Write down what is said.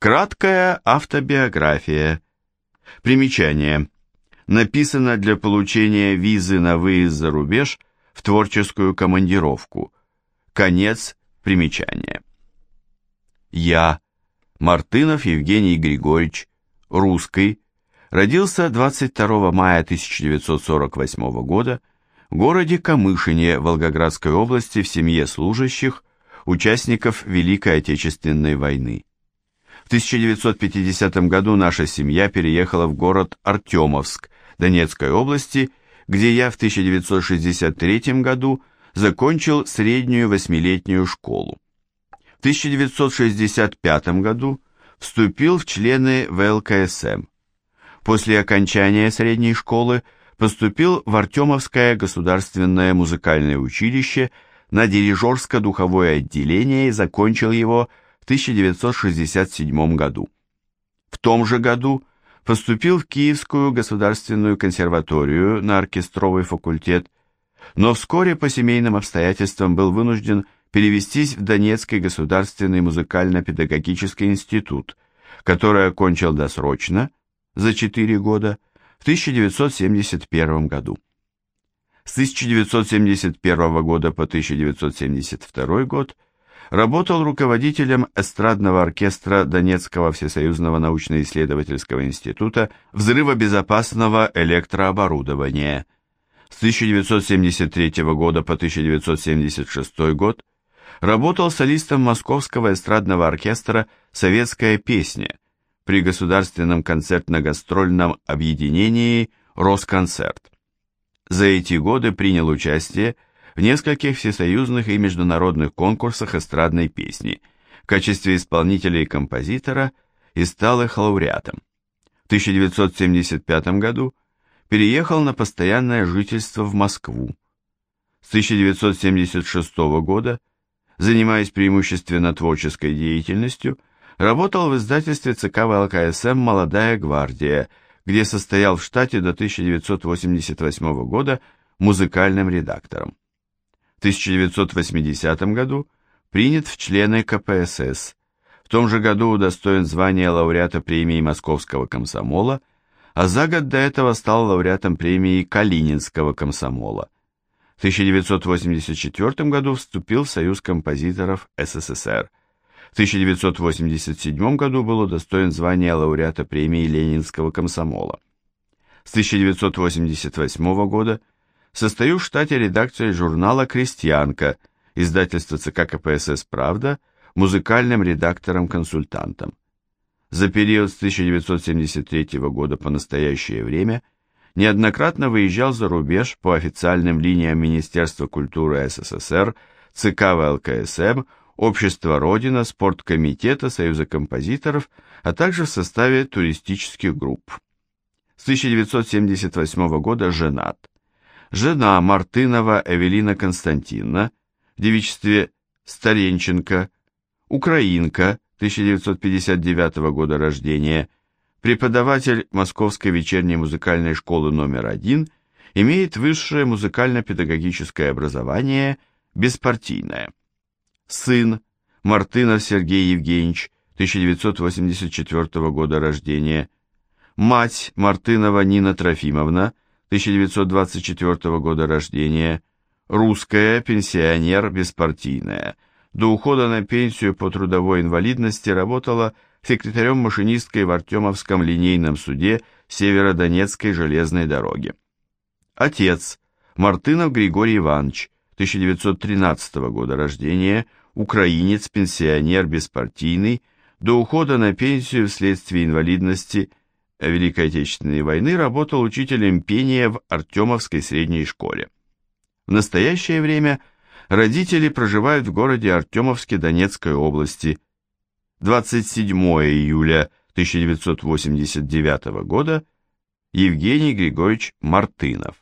Краткая автобиография. Примечание. Написано для получения визы на выезд за рубеж в творческую командировку. Конец примечания. Я, Мартынов Евгений Григорьевич, русский, родился 22 мая 1948 года в городе Камышине Волгоградской области в семье служащих, участников Великой Отечественной войны. В 1950 году наша семья переехала в город Артемовск Донецкой области, где я в 1963 году закончил среднюю восьмилетнюю школу. В 1965 году вступил в члены ВЛКСМ. После окончания средней школы поступил в Артемовское государственное музыкальное училище на дирижерско-духовое отделение и закончил его 1967 году. В том же году поступил в Киевскую государственную консерваторию на оркестровый факультет, но вскоре по семейным обстоятельствам был вынужден перевестись в Донецкий государственный музыкально-педагогический институт, который окончил досрочно, за 4 года, в 1971 году. С 1971 года по 1972 год – работал руководителем эстрадного оркестра Донецкого всесоюзного научно-исследовательского института взрывобезопасного электрооборудования. С 1973 года по 1976 год работал солистом Московского эстрадного оркестра «Советская песня» при Государственном концертно-гастрольном объединении «Росконцерт». За эти годы принял участие в в нескольких всесоюзных и международных конкурсах эстрадной песни в качестве исполнителя и композитора и стал их лауреатом. В 1975 году переехал на постоянное жительство в Москву. С 1976 года, занимаясь преимущественно творческой деятельностью, работал в издательстве ЦК ВЛКСМ «Молодая гвардия», где состоял в штате до 1988 года музыкальным редактором. В 1980 году принят в члены КПСС. В том же году удостоен звания лауреата премии Московского комсомола, а за год до этого стал лауреатом премии Калининского комсомола. В 1984 году вступил в Союз композиторов СССР. В 1987 году был удостоен звания лауреата премии Ленинского комсомола. С 1988 года – состою в штате редакции журнала «Крестьянка», издательства ЦК КПСС «Правда», музыкальным редактором-консультантом. За период с 1973 года по настоящее время неоднократно выезжал за рубеж по официальным линиям Министерства культуры СССР, ЦК ВЛКСМ, Общества Родина, Спорткомитета, Союза композиторов, а также в составе туристических групп. С 1978 года женат жена Мартынова Эвелина Константиновна, в девичестве Старенченко, украинка 1959 года рождения, преподаватель Московской вечерней музыкальной школы номер один, имеет высшее музыкально-педагогическое образование, беспартийное. Сын Мартынов Сергей Евгеньевич, 1984 года рождения, мать Мартынова Нина Трофимовна, 1924 года рождения, русская, пенсионер, беспартийная. До ухода на пенсию по трудовой инвалидности работала секретарем машинисткой в Артемовском линейном суде Северодонецкой железной дороги. Отец Мартынов Григорий Иванович, 1913 года рождения, украинец, пенсионер, беспартийный, до ухода на пенсию вследствие инвалидности Великой Отечественной войны работал учителем пения в Артемовской средней школе. В настоящее время родители проживают в городе Артемовске Донецкой области. 27 июля 1989 года Евгений Григорьевич Мартынов